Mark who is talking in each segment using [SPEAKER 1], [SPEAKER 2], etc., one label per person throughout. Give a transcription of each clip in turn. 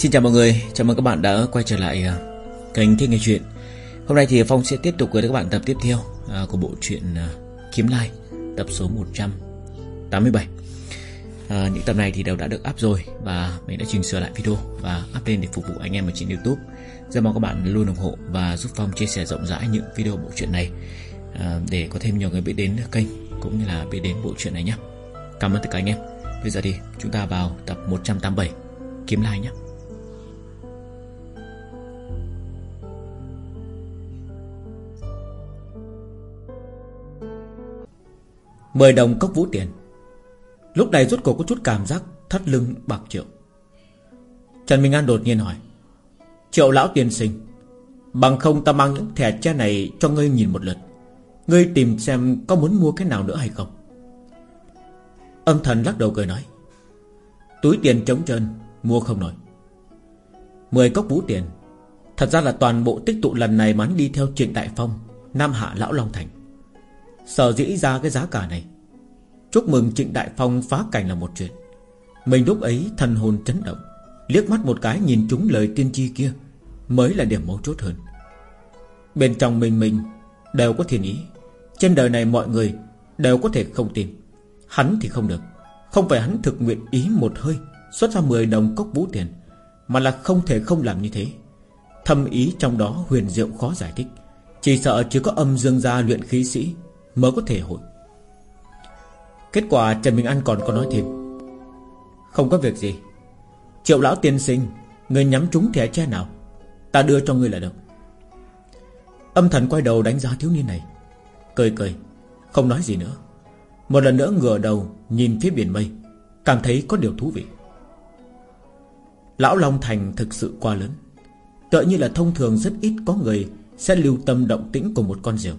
[SPEAKER 1] Xin chào mọi người, chào mừng các bạn đã quay trở lại à, kênh Thích Nghe Chuyện. Hôm nay thì Phong sẽ tiếp tục gửi đến các bạn tập tiếp theo à, của bộ truyện à, Kiếm Lai Tập số 187 à, Những tập này thì đều đã được up rồi Và mình đã chỉnh sửa lại video và up lên để phục vụ anh em ở trên Youtube. Rất mong các bạn luôn ủng hộ và giúp Phong chia sẻ rộng rãi những video bộ truyện này Để có thêm nhiều người biết đến kênh cũng như là biết đến bộ truyện này nhé Cảm ơn tất cả anh em. Bây giờ thì chúng ta vào tập 187 Kiếm Lai nhé Mười đồng cốc vũ tiền. Lúc này rốt cuộc có chút cảm giác Thắt lưng bạc triệu. Trần Minh An đột nhiên hỏi, Triệu lão tiên sinh, Bằng không ta mang những thẻ tre này cho ngươi nhìn một lượt. Ngươi tìm xem có muốn mua cái nào nữa hay không? Âm thần lắc đầu cười nói, Túi tiền trống trơn, Mua không nổi. Mười cốc vũ tiền, Thật ra là toàn bộ tích tụ lần này mắn đi theo trịnh Đại Phong, Nam Hạ Lão Long Thành. Sở dĩ ra cái giá cả này. Chúc mừng Trịnh Đại Phong phá cảnh là một chuyện. Mình lúc ấy thần hồn chấn động, Liếc mắt một cái nhìn chúng lời tiên tri kia, Mới là điểm mấu chốt hơn. Bên trong mình mình Đều có thiền ý. Trên đời này mọi người đều có thể không tin. Hắn thì không được. Không phải hắn thực nguyện ý một hơi Xuất ra 10 đồng cốc vũ tiền, Mà là không thể không làm như thế. Thâm ý trong đó huyền diệu khó giải thích. Chỉ sợ chỉ có âm dương gia luyện khí sĩ Mới có thể hội Kết quả Trần Minh An còn có nói thêm. Không có việc gì. Triệu lão tiên sinh, Người nhắm trúng thẻ che nào? Ta đưa cho người là được. Âm thần quay đầu đánh giá thiếu niên này. Cười cười, Không nói gì nữa. Một lần nữa ngửa đầu Nhìn phía biển mây. Cảm thấy có điều thú vị. Lão Long Thành thực sự quá lớn. Tựa như là thông thường rất ít có người Sẽ lưu tâm động tĩnh của một con diều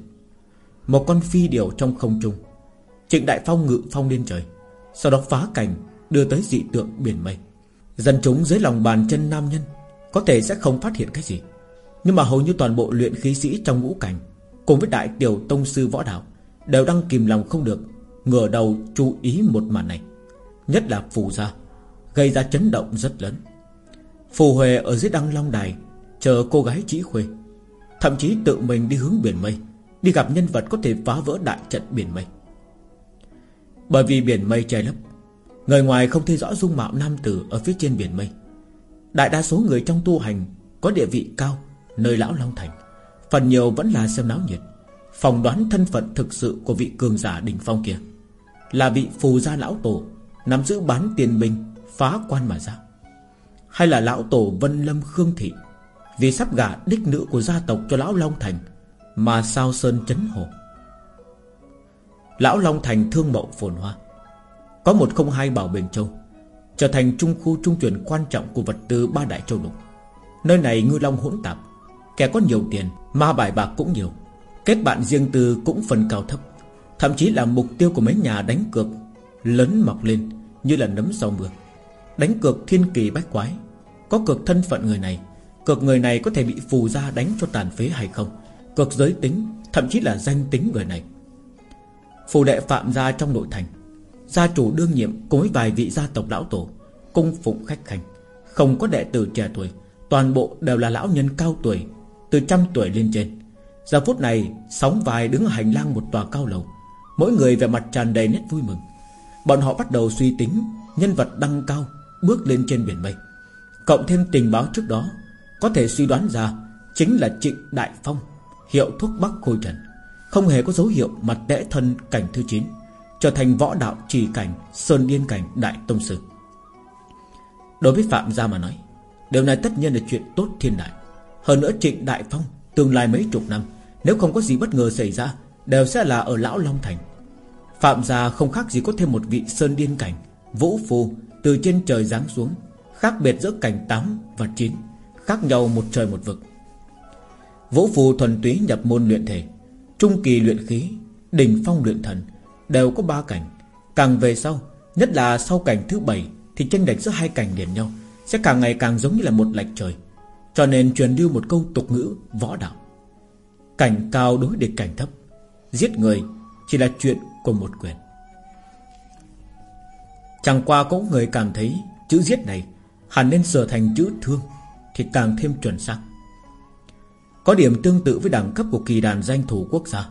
[SPEAKER 1] một con phi điểu trong không trung. Trịnh Đại Phong ngự phong lên trời, Sau đó phá cảnh Đưa tới dị tượng biển mây. Dân chúng dưới lòng bàn chân nam nhân Có thể sẽ không phát hiện cái gì, Nhưng mà hầu như toàn bộ luyện khí sĩ trong ngũ cảnh Cùng với đại tiểu tông sư võ đạo Đều đang kìm lòng không được, Ngửa đầu chú ý một màn này. Nhất là phù gia, Gây ra chấn động rất lớn. Phù Huệ ở dưới đăng long đài, Chờ cô gái chỉ khuê, Thậm chí tự mình đi hướng biển mây. Đi gặp nhân vật có thể phá vỡ đại trận biển mây. Bởi vì biển mây che lấp, Người ngoài không thấy rõ dung mạo nam tử Ở phía trên biển mây. Đại đa số người trong tu hành Có địa vị cao, nơi lão Long Thành, Phần nhiều vẫn là xem náo nhiệt Phòng đoán thân phận thực sự của vị cường giả đỉnh phong kia, Là vị phù gia lão tổ Nắm giữ bán tiền binh Phá quan mà ra. Hay là lão tổ Vân Lâm Khương Thị, Vì sắp gả đích nữ của gia tộc cho lão Long Thành mà sao sơn chấn hồ Lão Long Thành thương mậu phồn hoa. Có một không hai bảo Bình Châu, Trở thành trung khu trung chuyển quan trọng Của vật tư ba đại châu lục. Nơi này ngư long hỗn tạp, Kẻ có nhiều tiền, Ma bài bạc cũng nhiều. Kết bạn riêng tư cũng phần cao thấp, Thậm chí là mục tiêu của mấy nhà đánh cược Lớn mọc lên Như là nấm sau mưa. Đánh cược thiên kỳ bách quái, Có cược thân phận người này, Cược người này có thể bị phù ra đánh cho tàn phế hay không? Cực giới tính, Thậm chí là danh tính người này. Phù đệ phạm gia trong nội thành, Gia chủ đương nhiệm cùng với vài vị gia tộc lão tổ, Cung phụng khách khanh. Không có đệ tử trẻ tuổi, Toàn bộ đều là lão nhân cao tuổi, Từ trăm tuổi lên trên. Giờ phút này, sóng vài đứng ở hành lang một tòa cao lầu. Mỗi người về mặt tràn đầy nét vui mừng. Bọn họ bắt đầu suy tính, Nhân vật đăng cao, Bước lên trên biển mây. Cộng thêm tình báo trước đó, Có thể suy đoán ra Chính là Trịnh Đại Phong. Hiệu thuốc Bắc Khôi Trần, Không hề có dấu hiệu mặt đẽ thân cảnh thứ 9 Trở thành võ đạo trì cảnh, Sơn điên cảnh Đại Tông Sư. Đối với Phạm Gia mà nói, Điều này tất nhiên là chuyện tốt thiên đại. Hơn nữa Trịnh Đại Phong, Tương lai mấy chục năm, Nếu không có gì bất ngờ xảy ra, Đều sẽ là ở Lão Long Thành. Phạm gia không khác gì có thêm một vị sơn điên cảnh, Vũ phù từ trên trời giáng xuống, Khác biệt giữa cảnh 8 và 9 Khác nhau một trời một vực. Vũ phù thuần túy nhập môn luyện thể, Trung kỳ luyện khí, Đỉnh phong luyện thần, Đều có ba cảnh. Càng về sau, Nhất là sau cảnh thứ bảy, Thì tranh lệch giữa hai cảnh liền nhau, Sẽ càng ngày càng giống như là một lệch trời. Cho nên truyền lưu một câu tục ngữ võ đạo. Cảnh cao đối địch cảnh thấp, Giết người chỉ là chuyện của một quyền. Chẳng qua có người cảm thấy Chữ giết này Hẳn nên sửa thành chữ thương Thì càng thêm chuẩn xác. Có điểm tương tự với đẳng cấp của kỳ đàn danh thủ quốc gia.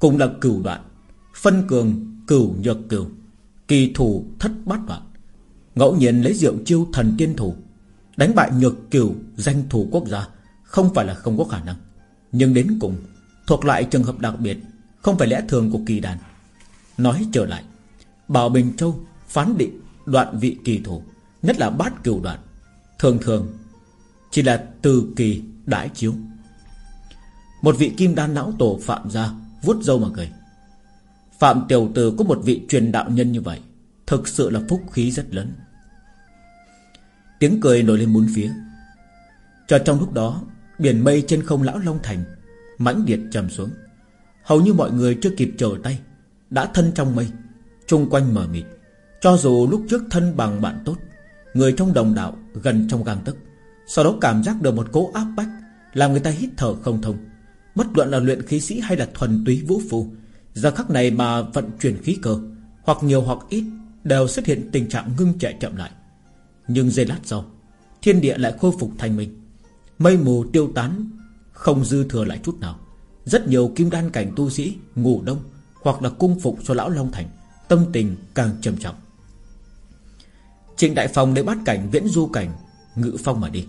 [SPEAKER 1] Cùng là cửu đoạn, Phân cường, cửu nhược cửu, Kỳ thủ thất bát đoạn. Ngẫu nhiên lấy rượu chiêu thần tiên thủ, Đánh bại nhược cửu danh thủ quốc gia Không phải là không có khả năng. Nhưng đến cùng, Thuộc lại trường hợp đặc biệt, Không phải lẽ thường của kỳ đàn. Nói trở lại, Bảo Bình Châu phán định đoạn vị kỳ thủ, Nhất là bát cửu đoạn. Thường thường, Chỉ là từ kỳ đãi chiếu. Một vị kim đan lão tổ phạm ra vuốt râu mà cười. Phạm tiểu tử có một vị truyền đạo nhân như vậy, Thực sự là phúc khí rất lớn. Tiếng cười nổi lên bốn phía. Cho trong lúc đó, Biển mây trên không lão Long Thành, mãnh liệt trầm xuống. Hầu như mọi người chưa kịp trở tay, Đã thân trong mây Trung quanh mờ mịt. Cho dù lúc trước thân bằng bạn tốt, Người trong đồng đạo gần trong gang tức sau đó cảm giác được một cố áp bách, Làm người ta hít thở không thông. Bất luận là luyện khí sĩ hay là thuần túy vũ phu, Giờ khắc này mà vận chuyển khí cơ, Hoặc nhiều hoặc ít, Đều xuất hiện tình trạng ngưng chạy chậm lại. Nhưng giây lát sau, Thiên địa lại khôi phục thành mình. Mây mù tiêu tán, Không dư thừa lại chút nào. Rất nhiều kim đan cảnh tu sĩ, ngủ đông, Hoặc là cung phục cho lão Long Thành, Tâm tình càng trầm trọng. Trịnh Đại Phong để bắt cảnh, viễn du cảnh, Ngự phong mà đi.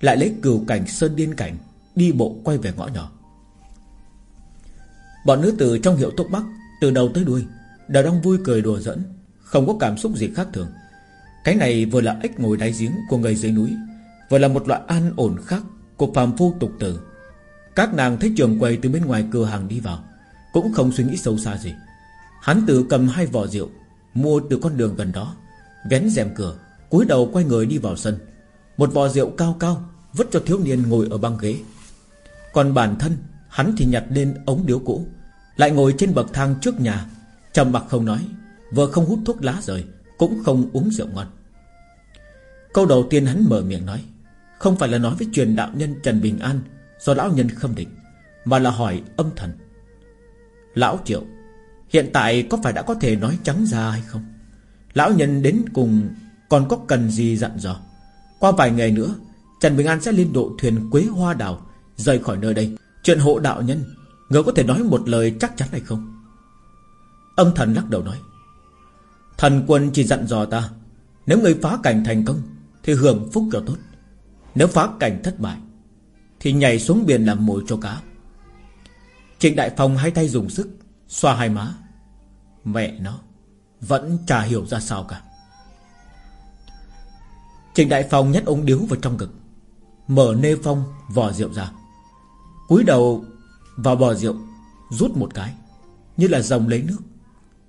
[SPEAKER 1] Lại lấy cửu cảnh sơn điên cảnh, Đi bộ quay về ngõ nhỏ. Bọn nữ tử trong hiệu thuốc bắc, Từ đầu tới đuôi, Đều đang vui cười đùa giỡn, Không có cảm xúc gì khác thường. Cái này vừa là ếch ngồi đáy giếng của người dưới núi, Vừa là một loại an ổn khác Của phàm phu tục tử. Các nàng thấy trường quầy từ bên ngoài cửa hàng đi vào, Cũng không suy nghĩ sâu xa gì. Hắn tự cầm hai vỏ rượu, Mua từ con đường gần đó, Vén rèm cửa, cúi đầu quay người đi vào sân. Một vò rượu cao cao, Vứt cho thiếu niên ngồi ở băng ghế. Còn bản thân, Hắn thì nhặt lên ống điếu cũ, Lại ngồi trên bậc thang trước nhà, trầm mặc không nói, Vừa không hút thuốc lá rời, Cũng không uống rượu ngon. Câu đầu tiên hắn mở miệng nói, Không phải là nói với truyền đạo nhân Trần Bình An Do lão nhân khâm định, Mà là hỏi âm thần. Lão Triệu, Hiện tại có phải đã có thể nói trắng ra hay không? Lão nhân đến cùng Còn có cần gì dặn dò? Qua vài ngày nữa, Trần Bình An sẽ lên độ thuyền Quế Hoa Đào Rời khỏi nơi đây. Chuyện hộ đạo nhân Người có thể nói một lời chắc chắn hay không? Âm thần lắc đầu nói, Thần quân chỉ dặn dò ta, Nếu người phá cảnh thành công, Thì hưởng phúc cho tốt. Nếu phá cảnh thất bại, Thì nhảy xuống biển làm mồi cho cá. Trịnh Đại Phong hai tay dùng sức, Xoa hai má. Mẹ nó, Vẫn chả hiểu ra sao cả. Trịnh Đại Phong nhét ống điếu vào trong ngực, Mở nê phong, vò rượu ra. Cúi đầu vào bò rượu, Rút một cái, Như là dòng lấy nước.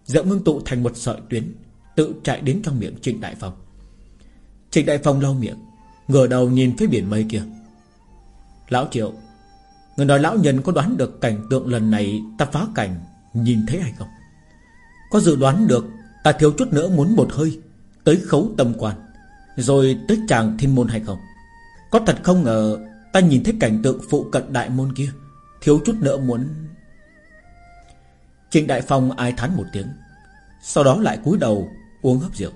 [SPEAKER 1] Rượu ngưng tụ thành một sợi tuyến, Tự chạy đến trong miệng Trịnh Đại Phong. Trịnh Đại Phong lau miệng, ngửa đầu nhìn phía biển mây kia. Lão Triệu, Người nói lão nhân có đoán được cảnh tượng lần này Ta phá cảnh Nhìn thấy hay không? Có dự đoán được Ta thiếu chút nữa muốn một hơi Tới khấu tâm quan. Rồi tới chàng thiên môn hay không? Có thật không ngờ, Ta nhìn thấy cảnh tượng phụ cận đại môn kia, Thiếu chút nữa muốn Trịnh Đại Phong ai thán một tiếng, Sau đó lại cúi đầu uống hấp rượu,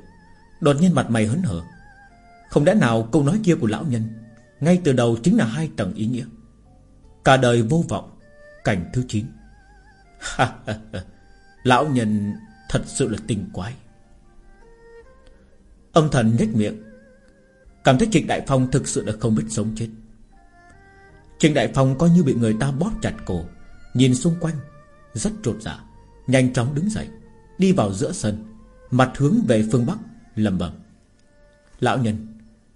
[SPEAKER 1] Đột nhiên mặt mày hớn hở. Không lẽ nào câu nói kia của lão nhân Ngay từ đầu chính là hai tầng ý nghĩa? Cả đời vô vọng, Cảnh thứ 9 Lão nhân thật sự là tình quái. Âm thần nhếch miệng Cảm thấy Trịnh Đại Phong thực sự là không biết sống chết. Trịnh Đại Phong coi như bị người ta bóp chặt cổ, Nhìn xung quanh, Rất trột dạ Nhanh chóng đứng dậy, Đi vào giữa sân, Mặt hướng về phương Bắc lầm bầm Lão nhân,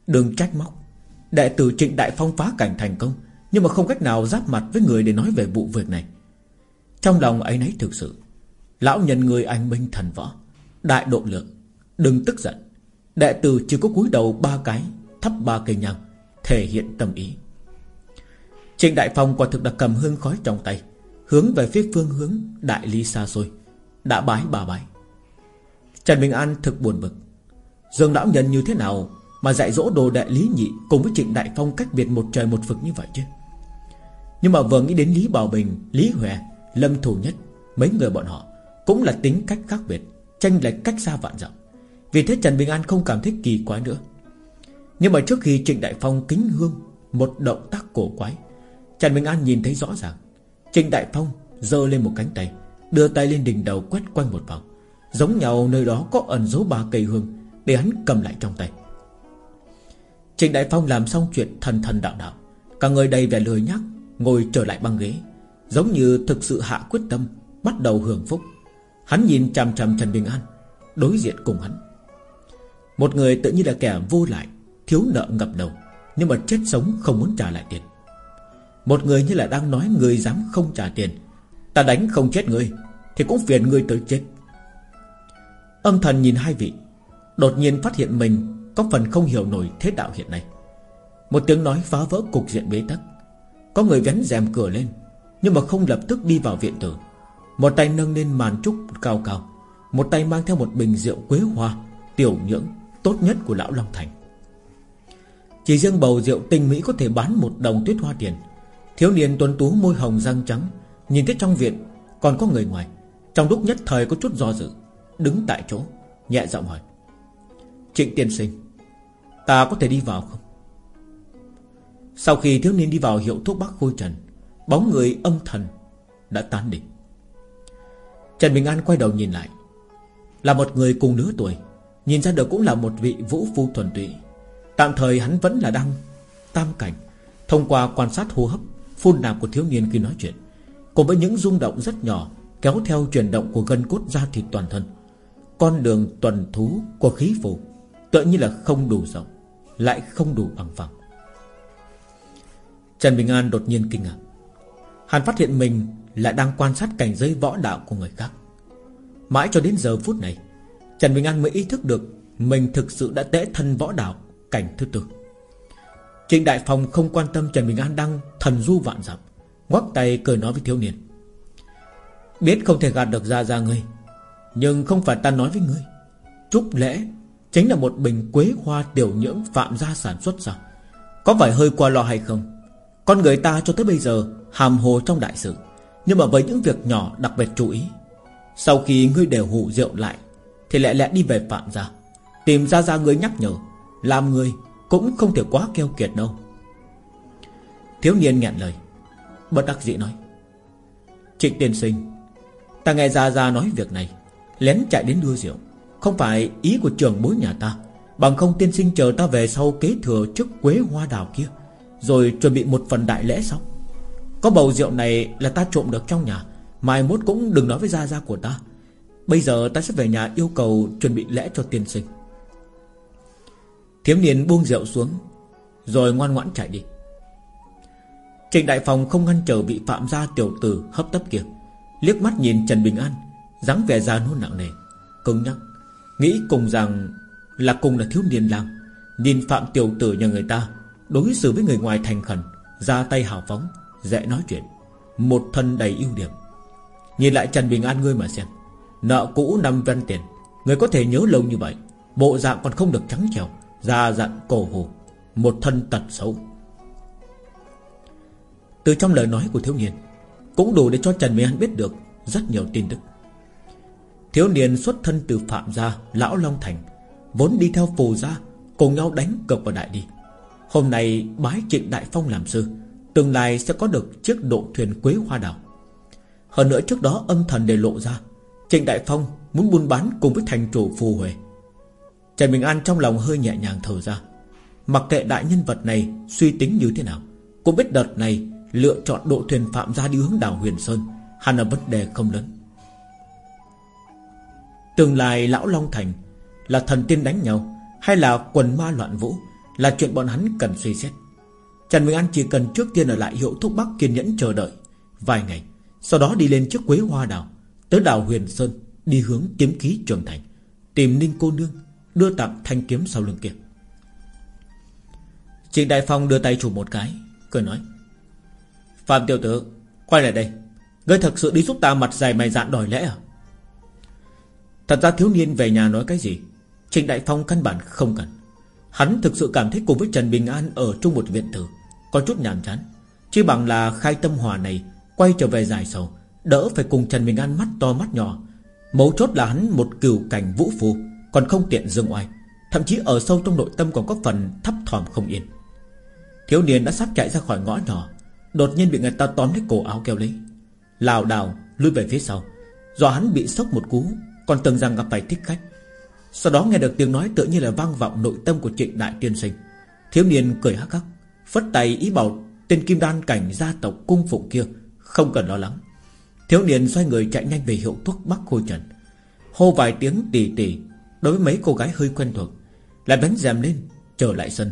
[SPEAKER 1] Đừng trách móc. Đệ tử Trịnh Đại Phong phá cảnh thành công, Nhưng mà không cách nào giáp mặt với người để nói về vụ việc này. Trong lòng ấy nấy thực sự, Lão nhân người anh minh thần võ, Đại độ lượng, Đừng tức giận. Đệ tử chỉ có cúi đầu ba cái Thắp ba cây nhang, Thể hiện tâm ý. Trịnh Đại Phong quả thực đã cầm hương khói trong tay, Hướng về phía phương hướng Đại ly xa xôi, Đã bái bà bái. Trần Bình An thực buồn bực, Dương lão nhân như thế nào Mà dạy dỗ đồ đại lý nhị Cùng với Trịnh Đại Phong cách biệt một trời một vực như vậy chứ? Nhưng mà vừa nghĩ đến Lý Bảo Bình, Lý Huệ Lâm Thủ Nhất, Mấy người bọn họ Cũng là tính cách khác biệt, Tranh lệch cách xa vạn dặm. Vì thế Trần Bình An không cảm thấy kỳ quái nữa nhưng mà trước khi Trịnh Đại Phong kính hương Một động tác cổ quái, Trần Bình An nhìn thấy rõ ràng, Trịnh Đại Phong giơ lên một cánh tay, Đưa tay lên đỉnh đầu quét quanh một vòng, Giống nhau nơi đó có ẩn dấu ba cây hương Để hắn cầm lại trong tay. Trịnh Đại Phong làm xong chuyện thần thần đạo đạo, Cả người đầy vẻ lười nhắc Ngồi trở lại băng ghế, Giống như thực sự hạ quyết tâm, Bắt đầu hưởng phúc. Hắn nhìn chằm chằm Trần Bình An, Đối diện cùng hắn. Một người tự như là kẻ vô lại Thiếu nợ ngập đầu, Nhưng mà chết sống không muốn trả lại tiền. Một người như là đang nói người dám không trả tiền, Ta đánh không chết người, Thì cũng phiền người tới chết. Âm thần nhìn hai vị, Đột nhiên phát hiện mình Có phần không hiểu nổi thế đạo hiện nay. Một tiếng nói phá vỡ cục diện bế tắc. Có người vén rèm cửa lên, Nhưng mà không lập tức đi vào viện tử. Một tay nâng lên màn trúc cao cao, Một tay mang theo một bình rượu quế hoa, Tiểu nhưỡng, tốt nhất của lão Long Thành. Chỉ riêng bầu rượu tinh mỹ có thể bán một đồng tuyết hoa tiền. Thiếu niên tuấn tú môi hồng răng trắng, Nhìn thấy trong viện Còn có người ngoài. Trong lúc nhất thời có chút do dự, Đứng tại chỗ, Nhẹ giọng hỏi, Trịnh tiên sinh, Ta có thể đi vào không? Sau khi thiếu niên đi vào hiệu thuốc bắc khôi trần, Bóng người âm thần Đã tán đi. Trần Bình An quay đầu nhìn lại, Là một người cùng lứa tuổi, Nhìn ra được cũng là một vị vũ phu thuần tụy Tạm thời hắn vẫn là đang Tam cảnh. Thông qua quan sát hô hấp, Phun nạp của thiếu niên khi nói chuyện, Cùng với những rung động rất nhỏ Kéo theo chuyển động của gân cốt da thịt toàn thân, Con đường tuần thú của khí phù Tựa như là không đủ rộng, Lại không đủ bằng phẳng. Trần Bình An đột nhiên kinh ngạc. Hắn phát hiện mình Lại đang quan sát cảnh giới võ đạo của người khác. Mãi cho đến giờ phút này, Trần Bình An mới ý thức được Mình thực sự đã tễ thân võ đạo Cảnh thứ tư. Trịnh Đại Phòng không quan tâm Trần Bình An đang thần du vạn dặm, Ngoắc tay cười nói với thiếu niên. Biết không thể gạt được ra ra ngươi, Nhưng không phải ta nói với ngươi. Trúc lễ Chính là một bình quế hoa tiểu nhưỡng Phạm gia sản xuất sao Có phải hơi qua lo hay không? Con người ta cho tới bây giờ Hàm hồ trong đại sự, Nhưng mà với những việc nhỏ đặc biệt chú ý, Sau khi ngươi đều hủ rượu lại, Thì lẹ lẽ đi về Phạm gia, Tìm ra ra ngươi nhắc nhở. Làm người cũng không thể quá keo kiệt đâu. Thiếu niên nghẹn lời, Bất đắc dĩ nói, Trịnh tiên sinh, Ta nghe Gia Gia nói việc này, Lén chạy đến đưa rượu. Không phải ý của trường bối nhà ta, Bằng không tiên sinh chờ ta về sau kế thừa chức quế hoa đào kia, Rồi chuẩn bị một phần đại lễ xong. Có bầu rượu này là ta trộm được trong nhà, Mai mốt cũng đừng nói với Gia Gia của ta. Bây giờ ta sẽ về nhà yêu cầu Chuẩn bị lễ cho tiên sinh. Thiếm niên buông rượu xuống, Rồi ngoan ngoãn chạy đi. Trịnh Đại Phòng không ngăn trở vị phạm gia tiểu tử hấp tấp kia. Liếc mắt nhìn Trần Bình An, dáng vẻ già nôn nặng nề, Cứng nhắc, Nghĩ cùng rằng là cùng là thiếu niên lang. Nhìn phạm tiểu tử nhà người ta, Đối xử với người ngoài thành khẩn, Ra tay hào phóng, Dễ nói chuyện, Một thân đầy ưu điểm. Nhìn lại Trần Bình An ngươi mà xem, Nợ cũ năm văn tiền, Người có thể nhớ lâu như vậy, Bộ dạng còn không được trắng trèo gia dặn cổ hồ, Một thân tật xấu. Từ trong lời nói của thiếu niên, Cũng đủ để cho Trần Mỹ An biết được Rất nhiều tin tức. Thiếu niên xuất thân từ Phạm Gia, Lão Long Thành, Vốn đi theo phù gia, Cùng nhau đánh cược vào đại đi. Hôm nay, bái trịnh Đại Phong làm sư, Tương lai sẽ có được chiếc độ thuyền quế hoa đảo Hơn nữa trước đó âm thần để lộ ra, Trịnh Đại Phong muốn buôn bán cùng với thành chủ phù Huệ. Trần Bình An trong lòng hơi nhẹ nhàng thở ra. Mặc kệ đại nhân vật này suy tính như thế nào, Cũng biết đợt này Lựa chọn độ thuyền phạm ra đi hướng đảo Huyền Sơn Hẳn là vấn đề không lớn. Tương lai, Lão Long Thành Là thần tiên đánh nhau Hay là quần ma loạn vũ Là chuyện bọn hắn cần suy xét. Trần Bình An chỉ cần trước tiên ở lại hiệu thuốc Bắc kiên nhẫn chờ đợi Vài ngày, Sau đó đi lên chiếc quế hoa đảo, Tới đảo Huyền Sơn, Đi hướng kiếm ký trường thành, Tìm Ninh cô nương Đưa tặng thanh kiếm sau lưng kia. Trịnh Đại Phong đưa tay chủ một cái, Cười nói, Phạm tiểu tử, Quay lại đây. Ngươi thật sự đi giúp ta mặt dài mày dạn đòi lẽ à? Thật ra thiếu niên về nhà nói cái gì, Trịnh Đại Phong căn bản không cần. Hắn thực sự cảm thấy cùng với Trần Bình An Ở chung một viện tử, Có chút nhàm chán. Chỉ bằng là khai tâm hòa này, Quay trở về giải sầu, Đỡ phải cùng Trần Bình An mắt to mắt nhỏ. Mấu chốt là hắn một cửu cảnh vũ phù còn không tiện dương oai Thậm chí ở sâu trong nội tâm còn có phần thấp thỏm không yên. Thiếu niên đã sắp chạy ra khỏi ngõ nhỏ, Đột nhiên bị người ta tóm lấy cổ áo kêu lấy. Lào đảo lùi về phía sau, Do hắn bị sốc một cú, Còn tưởng rằng gặp phải thích khách. Sau đó nghe được tiếng nói tự như là vang vọng nội tâm của trịnh đại tiên sinh. Thiếu niên cười hắc hắc, Phất tay ý bảo tên kim đan cảnh gia tộc cung phụng kia Không cần lo lắng. Thiếu niên xoay người chạy nhanh về hiệu thuốc Bắc Khôi Trần. Hô vài tiếng tỉ tỉ Đối với mấy cô gái hơi quen thuộc, Lại bánh dèm lên, trở lại sân.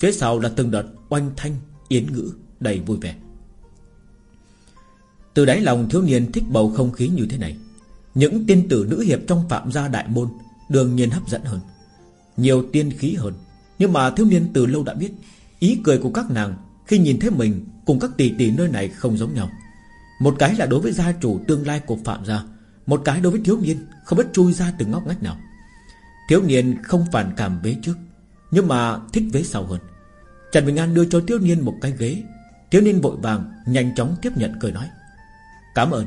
[SPEAKER 1] Phía sau là từng đợt oanh thanh, Yến ngữ, đầy vui vẻ. Từ đáy lòng thiếu niên thích bầu không khí như thế này, Những tiên tử nữ hiệp trong phạm gia đại môn Đương nhiên hấp dẫn hơn, Nhiều tiên khí hơn. Nhưng mà thiếu niên từ lâu đã biết, Ý cười của các nàng Khi nhìn thấy mình Cùng các tỷ tỷ nơi này không giống nhau. Một cái là đối với gia chủ tương lai của phạm gia, Một cái đối với thiếu niên Không biết chui ra từng ngóc ngách nào. Thiếu niên không phản cảm vế trước, Nhưng mà thích vế sau hơn. Trần Bình An đưa cho thiếu niên một cái ghế. Thiếu niên vội vàng, Nhanh chóng tiếp nhận cười nói. Cảm ơn.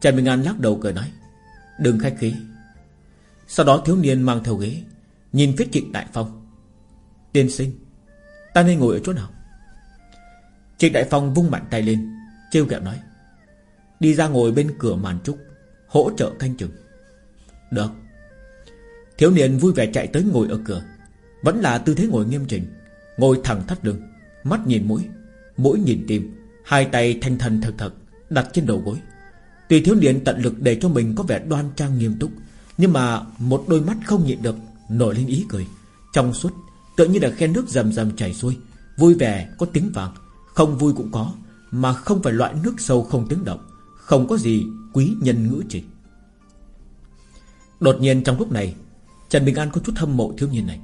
[SPEAKER 1] Trần Bình An lắc đầu cười nói. Đừng khách khí. Sau đó thiếu niên mang theo ghế, Nhìn phía trịnh Đại Phong. Tiên sinh, Ta nên ngồi ở chỗ nào? Trịnh Đại Phong vung mạnh tay lên, trêu ghẹo nói. Đi ra ngồi bên cửa màn trúc, Hỗ trợ canh chừng. Được. Thiếu niên vui vẻ chạy tới ngồi ở cửa. Vẫn là tư thế ngồi nghiêm chỉnh, Ngồi thẳng thắt lưng, Mắt nhìn mũi. Mũi nhìn tim, Hai tay thanh thần thật thật, Đặt trên đầu gối. Tuy thiếu niên tận lực để cho mình có vẻ đoan trang nghiêm túc, Nhưng mà một đôi mắt không nhịn được Nổi lên ý cười. Trong suốt Tự như là khen nước rầm rầm chảy xuôi, Vui vẻ có tiếng vàng. Không vui cũng có, Mà không phải loại nước sâu không tiếng động, Không có gì quý nhân ngữ chỉ. Đột nhiên trong lúc này Trần Bình An có chút hâm mộ thiếu niên này.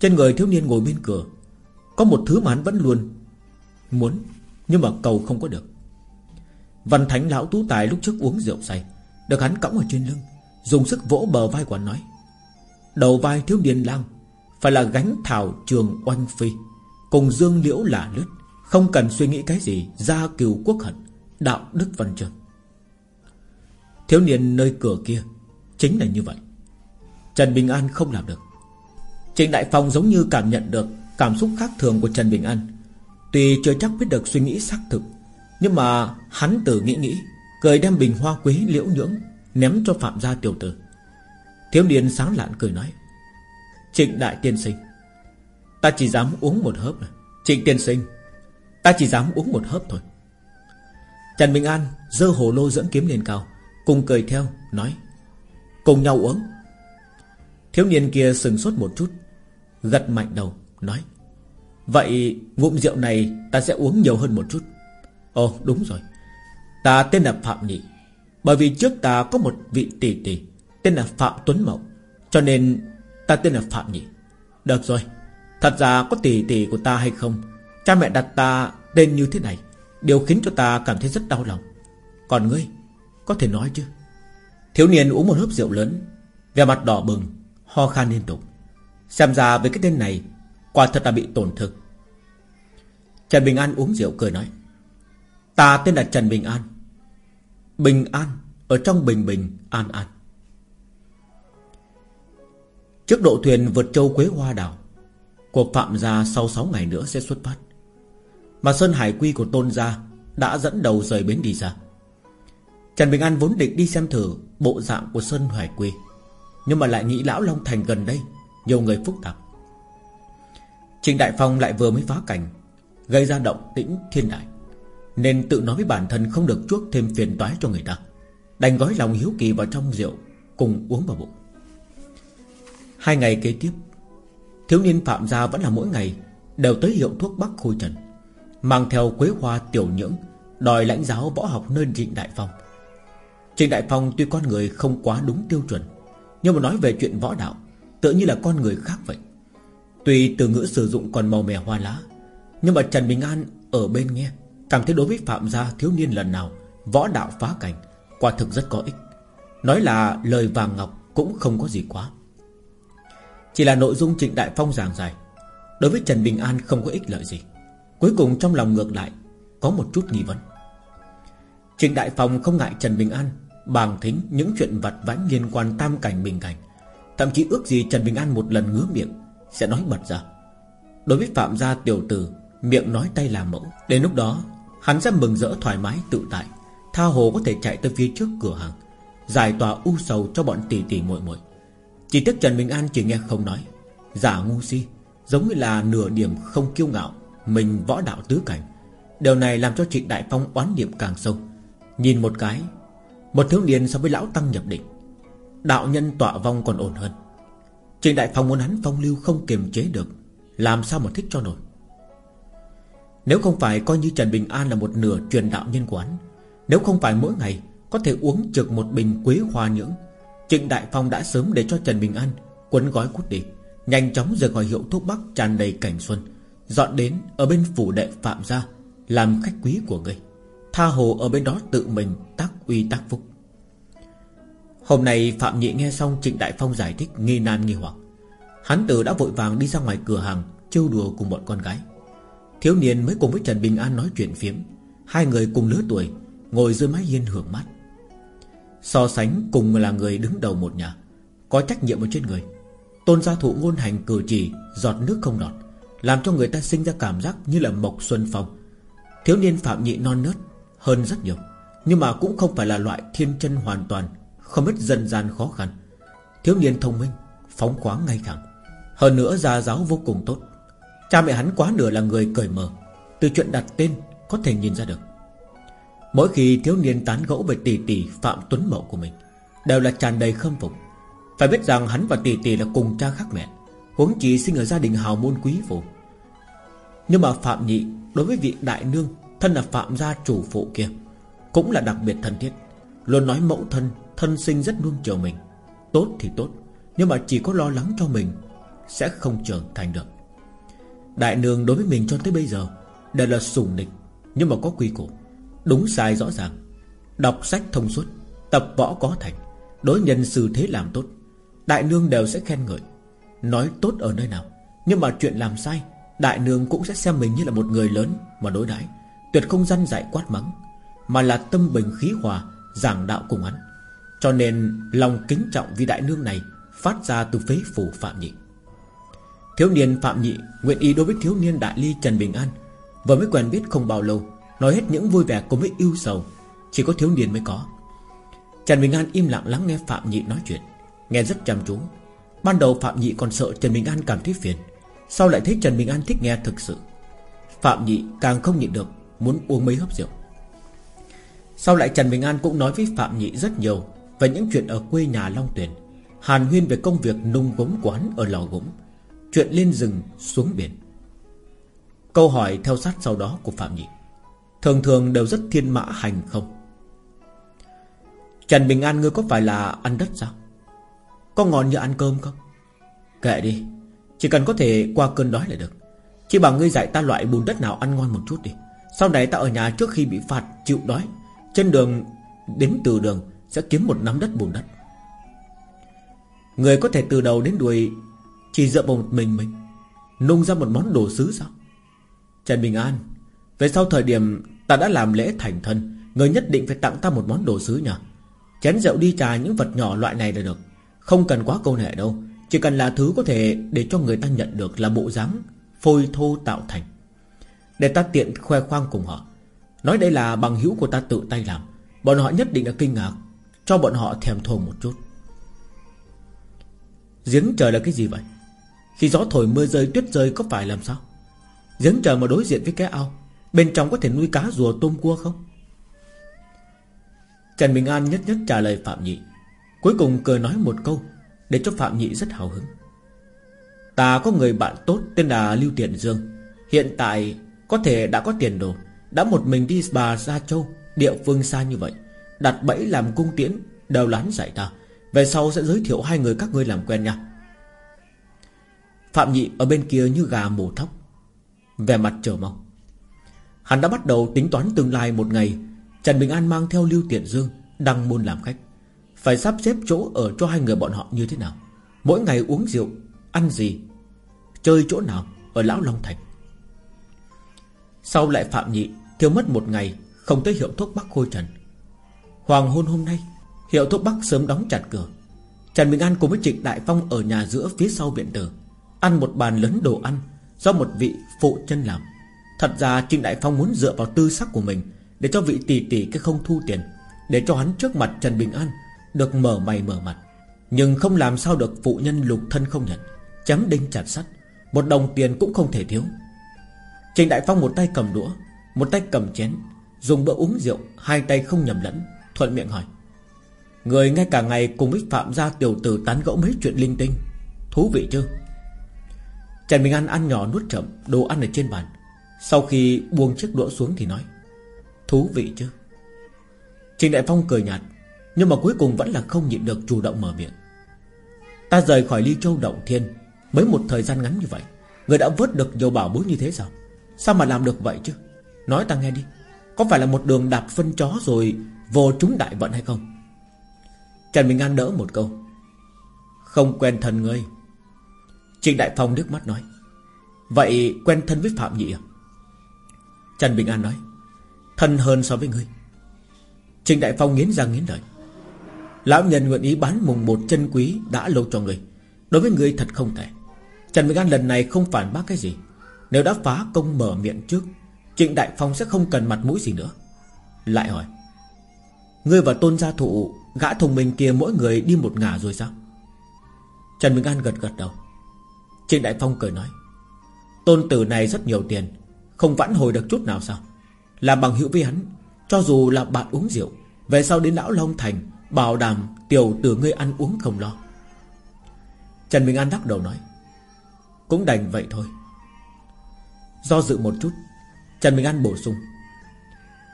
[SPEAKER 1] Trên người thiếu niên ngồi bên cửa, Có một thứ mà hắn vẫn luôn Muốn, Nhưng mà cầu không có được. Văn Thánh Lão Tú Tài lúc trước uống rượu say, Được hắn cõng ở trên lưng, Dùng sức vỗ bờ vai của hắn nói, Đầu vai thiếu niên lang Phải là gánh thảo trường oanh phi, Cùng dương liễu lả lướt, Không cần suy nghĩ cái gì, Gia cừu quốc hận, Đạo đức văn trường Thiếu niên nơi cửa kia Chính là như vậy. Trần Bình An không làm được. Trịnh Đại Phong giống như cảm nhận được Cảm xúc khác thường của Trần Bình An. Tuy chưa chắc biết được suy nghĩ xác thực, Nhưng mà hắn tự nghĩ nghĩ, Cười đem bình hoa quế liễu nhưỡng Ném cho Phạm gia tiểu tử. Thiếu niên sáng lạn cười nói, Trịnh Đại Tiên Sinh, Ta chỉ dám uống một hớp này. Trịnh Tiên Sinh, Ta chỉ dám uống một hớp thôi. Trần Bình An dơ hồ lô dẫn kiếm lên cao, Cùng cười theo, Nói, Cùng nhau uống. Thiếu niên kia sừng sốt một chút, Gật mạnh đầu, Nói, Vậy ngụm rượu này ta sẽ uống nhiều hơn một chút. Ồ, đúng rồi. Ta tên là Phạm Nhị, Bởi vì trước ta có một vị tỷ tỷ Tên là Phạm Tuấn Mậu, Cho nên ta tên là Phạm Nhị. Được rồi. Thật ra có tỷ tỷ của ta hay không, Cha mẹ đặt ta tên như thế này Điều khiến cho ta cảm thấy rất đau lòng. Còn ngươi, Có thể nói chứ? Thiếu niên uống một hớp rượu lớn Về mặt đỏ bừng Ho khan liên tục. Xem ra với cái tên này, Quả thật là bị tổn thương. Trần Bình An uống rượu cười nói, Ta tên là Trần Bình An. Bình An, Ở trong Bình Bình, An An. Trước độ thuyền vượt châu Quế Hoa Đảo, Cuộc phạm gia sau 6 ngày nữa sẽ xuất phát. Mà Sơn Hải Quy của Tôn Gia Đã dẫn đầu rời bến đi ra. Trần Bình An vốn định đi xem thử Bộ dạng của Sơn Hải Quy. Nhưng mà lại nghĩ Lão Long Thành gần đây, Nhiều người phức tạp Trình Đại Phong lại vừa mới phá cảnh, Gây ra động tĩnh thiên đại, Nên tự nói với bản thân không được chuốc thêm phiền toái cho người ta, Đành gói lòng hiếu kỳ vào trong rượu Cùng uống vào bụng. Hai ngày kế tiếp, Thiếu niên Phạm Gia vẫn là mỗi ngày Đều tới hiệu thuốc Bắc Khôi Trần, Mang theo quế hoa tiểu nhưỡng, Đòi lãnh giáo võ học nơi Trịnh Đại Phong. Trịnh Đại Phong tuy con người không quá đúng tiêu chuẩn nhưng mà nói về chuyện võ đạo Tự như là con người khác vậy. Tuy từ ngữ sử dụng còn màu mè hoa lá, Nhưng mà Trần Bình An ở bên nghe, Cảm thấy đối với Phạm Gia thiếu niên lần nào, Võ đạo phá cảnh, Quả thực rất có ích. Nói là lời vàng ngọc cũng không có gì quá. Chỉ là nội dung Trịnh Đại Phong giảng dài Đối với Trần Bình An không có ích lợi gì. Cuối cùng trong lòng ngược lại, Có một chút nghi vấn. Trịnh Đại Phong không ngại Trần Bình An Bàng thính, những chuyện vặt vãnh liên quan tam cảnh bình cảnh. Thậm chí ước gì Trần Bình An một lần ngứa miệng, Sẽ nói bật ra. Đối với Phạm gia tiểu tử, Miệng nói tay làm mẫu. Đến lúc đó, Hắn sẽ mừng rỡ thoải mái, tự tại. Tha hồ có thể chạy tới phía trước cửa hàng, Giải tỏa u sầu cho bọn tỷ tỷ muội muội. Chỉ tiếc Trần Bình An chỉ nghe không nói. Giả ngu si, Giống như là nửa điểm không kiêu ngạo, Mình võ đạo tứ cảnh. Điều này làm cho Trịnh Đại Phong oán niệm càng sâu. Nhìn một cái một thiếu niên so với lão tăng nhập định. Đạo nhân tọa vong còn ổn hơn. Trịnh Đại Phong muốn hắn phong lưu không kiềm chế được, Làm sao mà thích cho nổi? Nếu không phải coi như Trần Bình An là một nửa truyền đạo nhân quán Nếu không phải mỗi ngày Có thể uống trực một bình quế hoa nhưỡng, Trịnh Đại Phong đã sớm để cho Trần Bình An Quấn gói cút đi, Nhanh chóng rời khỏi hiệu thuốc bắc tràn đầy cảnh xuân, Dọn đến ở bên phủ đệ Phạm gia, Làm khách quý của người. Tha hồ ở bên đó tự mình tác uy tác phúc. Hôm nay Phạm Nhị nghe xong Trịnh Đại Phong giải thích nghi nan nghi hoặc. Hắn tử đã vội vàng đi ra ngoài cửa hàng, Trêu đùa cùng bọn con gái. Thiếu niên mới cùng với Trần Bình An nói chuyện phiếm. Hai người cùng lứa tuổi, Ngồi dưới mái hiên hưởng mát. So sánh cùng là người đứng đầu một nhà, Có trách nhiệm ở trên người. Tôn gia thụ ngôn hành cử chỉ, Giọt nước không đọt Làm cho người ta sinh ra cảm giác như là mộc xuân phong. Thiếu niên Phạm Nhị non nớt hơn rất nhiều. Nhưng mà cũng không phải là loại thiên chân hoàn toàn, Không biết dân gian khó khăn. Thiếu niên thông minh, Phóng khoáng ngay thẳng. Hơn nữa gia giáo vô cùng tốt. Cha mẹ hắn quá nửa là người cởi mở. Từ chuyện đặt tên có thể nhìn ra được. Mỗi khi thiếu niên tán gẫu về tỷ tỷ Phạm Tuấn Mậu của mình, Đều là tràn đầy khâm phục. Phải biết rằng hắn và tỷ tỷ là cùng cha khác mẹ, Huống chỉ sinh ở gia đình hào môn quý phụ. Nhưng mà Phạm Nhị Đối với vị đại nương Thân là Phạm gia chủ phụ kia, Cũng là đặc biệt thân thiết. Luôn nói mẫu thân Thân sinh rất nuông chiều mình. Tốt thì tốt, Nhưng mà chỉ có lo lắng cho mình Sẽ không trưởng thành được. Đại nương đối với mình cho tới bây giờ Đều là sùng nịch, Nhưng mà có quy củ, Đúng sai rõ ràng. Đọc sách thông suốt, Tập võ có thành, Đối nhân xử thế làm tốt, Đại nương đều sẽ khen ngợi. Nói tốt ở nơi nào, Nhưng mà chuyện làm sai, Đại nương cũng sẽ xem mình như là một người lớn Mà đối đãi. Tuyệt không gian dạy quát mắng, Mà là tâm bình khí hòa, Giảng đạo cùng hắn. Cho nên lòng kính trọng vì đại nương này Phát ra từ phế phủ Phạm Nhị. Thiếu niên Phạm Nhị Nguyện ý đối với thiếu niên Đại Ly Trần Bình An, Vừa mới quen biết không bao lâu, Nói hết những vui vẻ cùng với yêu sầu, Chỉ có thiếu niên mới có. Trần Bình An im lặng lắng nghe Phạm Nhị nói chuyện, Nghe rất chăm chú. Ban đầu Phạm Nhị còn sợ Trần Bình An cảm thấy phiền, Sau lại thấy Trần Bình An thích nghe thực sự. Phạm Nhị càng không nhịn được Muốn uống mấy hớp rượu. Sau lại Trần Bình An cũng nói với Phạm Nhị rất nhiều Về những chuyện ở quê nhà Long Tuyền, Hàn huyên về công việc nung gốm quán ở lò gốm, Chuyện lên rừng xuống biển. Câu hỏi theo sát sau đó của Phạm Nhị, Thường thường đều rất thiên mã hành không? Trần Bình An, ngươi có phải là ăn đất sao? Có ngon như ăn cơm không? Kệ đi, Chỉ cần có thể qua cơn đói là được. Chỉ bằng ngươi dạy ta loại bùn đất nào ăn ngon một chút đi. Sau này ta ở nhà trước khi bị phạt, chịu đói. Trên đường, Đến từ đường, Sẽ kiếm một nắm đất bùn đất. Người có thể từ đầu đến đuôi Chỉ dựa vào một mình mình, Nung ra một món đồ sứ sao? Trần Bình An, Về sau thời điểm ta đã làm lễ thành thân, Người nhất định phải tặng ta một món đồ sứ nhỉ Chén rượu đi trà, những vật nhỏ loại này là được. Không cần quá câu nệ đâu. Chỉ cần là thứ có thể để cho người ta nhận được Là bộ dáng phôi thô tạo thành. Để ta tiện khoe khoang cùng họ. Nói đây là bằng hữu của ta tự tay làm. Bọn họ nhất định là kinh ngạc, Cho bọn họ thèm thuồng một chút. Giếng trời là cái gì vậy? Khi gió thổi mưa rơi, tuyết rơi có phải làm sao? Giếng trời mà đối diện với cái ao, Bên trong có thể nuôi cá, rùa, tôm, cua không? Trần Bình An nhất nhất trả lời Phạm Nhị. Cuối cùng cười nói một câu Để cho Phạm Nhị rất hào hứng. Ta có người bạn tốt tên là Lưu Tiện Dương. Hiện tại có thể đã có tiền đồ Đã một mình đi bà Gia Châu, Địa phương xa như vậy. Đặt bẫy làm cung tiễn Đều lán dạy ta. Về sau sẽ giới thiệu hai người các ngươi làm quen nha. Phạm Nhị ở bên kia như gà mổ thóc. Về mặt chờ mong. Hắn đã bắt đầu tính toán tương lai một ngày. Trần Bình An mang theo Lưu Tiện Dương Đăng môn làm khách. Phải sắp xếp chỗ ở cho hai người bọn họ như thế nào? Mỗi ngày uống rượu, Ăn gì? Chơi chỗ nào? Ở Lão Long Thành. Sau lại Phạm Nhị Thiếu mất một ngày Không tới hiệu thuốc Bắc Khôi Trần? Hoàng hôn hôm nay, Hiệu thuốc Bắc sớm đóng chặt cửa. Trần Bình An cùng với Trịnh Đại Phong Ở nhà giữa phía sau viện tử, Ăn một bàn lớn đồ ăn Do một vị phụ chân làm. Thật ra Trịnh Đại Phong muốn dựa vào tư sắc của mình Để cho vị tỷ tỷ cái không thu tiền, Để cho hắn trước mặt Trần Bình An Được mở mày mở mặt. Nhưng không làm sao được phụ nhân lục thân không nhận Chém đinh chặt sắt, Một đồng tiền cũng không thể thiếu. Trình Đại Phong một tay cầm đũa, Một tay cầm chén, Dùng bữa uống rượu, Hai tay không nhầm lẫn, Thuận miệng hỏi. Người ngay cả ngày cùng với Phạm gia tiểu tử tán gẫu mấy chuyện linh tinh, Thú vị chưa? Trần Bình An ăn nhỏ nuốt chậm, Đồ ăn ở trên bàn. Sau khi buông chiếc đũa xuống thì nói, Thú vị chứ? Trình Đại Phong cười nhạt, Nhưng mà cuối cùng vẫn là không nhịn được chủ động mở miệng. Ta rời khỏi ly châu động thiên, Mới một thời gian ngắn như vậy, Người đã vớt được nhiều bảo bối như thế sao? Sao mà làm được vậy chứ? Nói ta nghe đi. Có phải là một đường đạp phân chó rồi Vô chúng đại vận hay không? Trần Bình An đỡ một câu. Không quen thân ngươi. Trịnh Đại Phong nước mắt nói. Vậy quen thân với Phạm Nhị à? Trần Bình An nói. Thân hơn so với ngươi. Trịnh Đại Phong nghiến răng nghiến lợi. Lão nhân nguyện ý bán mùng một chân quý Đã lâu cho người Đối với ngươi thật không thể. Trần Bình An lần này không phản bác cái gì. Nếu đã phá công mở miệng trước, Trịnh Đại Phong sẽ không cần mặt mũi gì nữa. Lại hỏi, Ngươi và tôn gia thụ, Gã thông minh kia mỗi người đi một ngả rồi sao? Trần Bình An gật gật đầu. Trịnh Đại Phong cười nói, Tôn tử này rất nhiều tiền, Không vãn hồi được chút nào sao? Làm bằng hữu với hắn, Cho dù là bạn uống rượu, Về sau đến Lão Long Thành, Bảo đảm tiểu tử ngươi ăn uống không lo. Trần Bình An đắc đầu nói, Cũng đành vậy thôi. Do dự một chút, Trần Bình An bổ sung.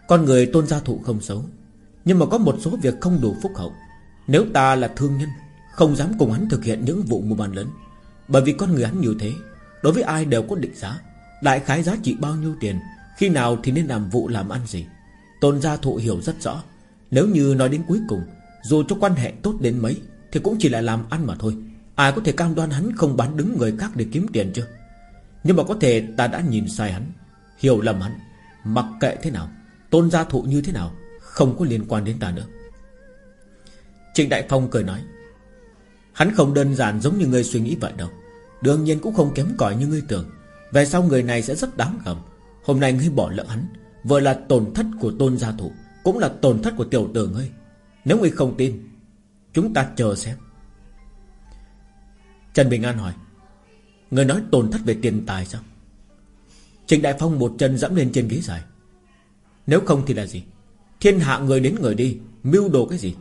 [SPEAKER 1] Con người tôn gia thụ không xấu, Nhưng mà có một số việc không đủ phúc hậu. Nếu ta là thương nhân, Không dám cùng hắn thực hiện những vụ mua bán lớn. Bởi vì con người hắn như thế, Đối với ai đều có định giá, Đại khái giá trị bao nhiêu tiền, Khi nào thì nên làm vụ làm ăn gì. Tôn gia thụ hiểu rất rõ, Nếu như nói đến cuối cùng, Dù cho quan hệ tốt đến mấy, Thì cũng chỉ là làm ăn mà thôi. Ai có thể cam đoan hắn không bán đứng người khác để kiếm tiền chứ? Nhưng mà có thể ta đã nhìn sai hắn, Hiểu lầm hắn. Mặc kệ thế nào, Tôn gia thụ như thế nào, Không có liên quan đến ta nữa. Trịnh Đại Phong cười nói, Hắn không đơn giản giống như ngươi suy nghĩ vậy đâu. Đương nhiên cũng không kém cỏi như ngươi tưởng. Về sau người này sẽ rất đáng gầm Hôm nay ngươi bỏ lỡ hắn, Vừa là tổn thất của tôn gia thụ, Cũng là tổn thất của tiểu tử ngươi. Nếu ngươi không tin, Chúng ta chờ xem. Trần Bình An hỏi Người nói tổn thất về tiền tài sao? Trịnh Đại Phong một chân dẫm lên trên ghế dài. Nếu không thì là gì? Thiên hạ người đến người đi, Mưu đồ cái gì?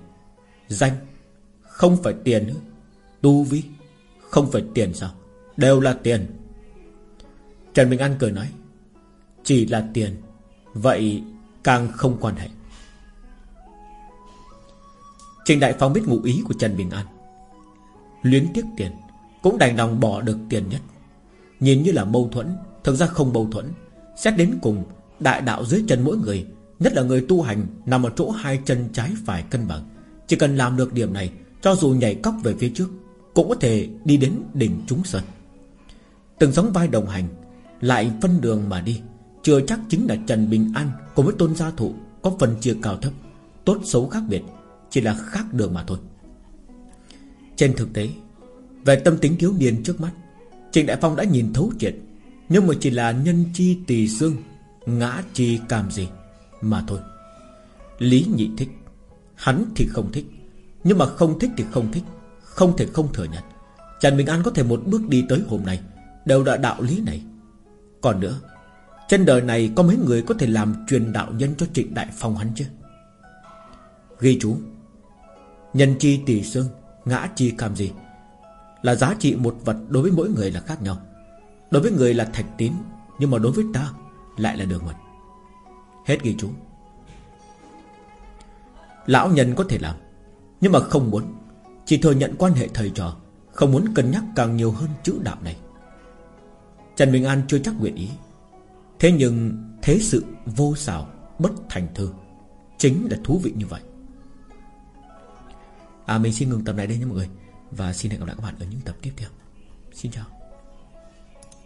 [SPEAKER 1] Danh, Không phải tiền nữa. Tu vi, Không phải tiền sao? Đều là tiền. Trần Bình An cười nói, Chỉ là tiền, Vậy càng không quan hệ. Trình Đại Phong biết ngụ ý của Trần Bình An. Luyến tiếc tiền. Cũng đành lòng bỏ được tiền nhất. Nhìn như là mâu thuẫn, Thực ra không mâu thuẫn. Xét đến cùng, Đại đạo dưới chân mỗi người, Nhất là người tu hành, Nằm ở chỗ hai chân trái phải cân bằng. Chỉ cần làm được điểm này, Cho dù nhảy cóc về phía trước, Cũng có thể đi đến đỉnh chúng sơn Từng sóng vai đồng hành, Lại phân đường mà đi. Chưa chắc chính là Trần Bình An Cùng với tôn gia thụ Có phần chia cao thấp. Tốt xấu khác biệt, Chỉ là khác đường mà thôi. Trên thực tế về tâm tính thiếu niên trước mắt, Trịnh Đại Phong đã nhìn thấu triệt. Nhưng mà chỉ là nhân chi tỳ xương Ngã chi cảm gì, Mà thôi. Lý nhị thích, Hắn thì không thích. Nhưng mà không thích thì không thích, Không thể không thừa nhận. Trần Bình An có thể một bước đi tới hôm nay, Đều đã đạo lý này. Còn nữa, Trên đời này có mấy người có thể làm truyền đạo nhân cho trịnh đại phong hắn chứ? Ghi chú. Nhân chi tỷ xương Ngã chi cam gì là giá trị một vật đối với mỗi người là khác nhau. Đối với người là thạch tín, Nhưng mà đối với ta Lại là đường mật. Hết ghi chú. Lão nhân có thể làm, Nhưng mà không muốn. Chỉ thừa nhận quan hệ thầy trò, Không muốn cân nhắc càng nhiều hơn chữ đạo này. Trần Bình An chưa chắc nguyện ý. Thế nhưng Thế sự vô xảo Bất thành thư Chính là thú vị như vậy. À mình xin ngừng tập này đây nha mọi người. Và xin hẹn gặp lại các bạn ở những tập tiếp theo. Xin chào.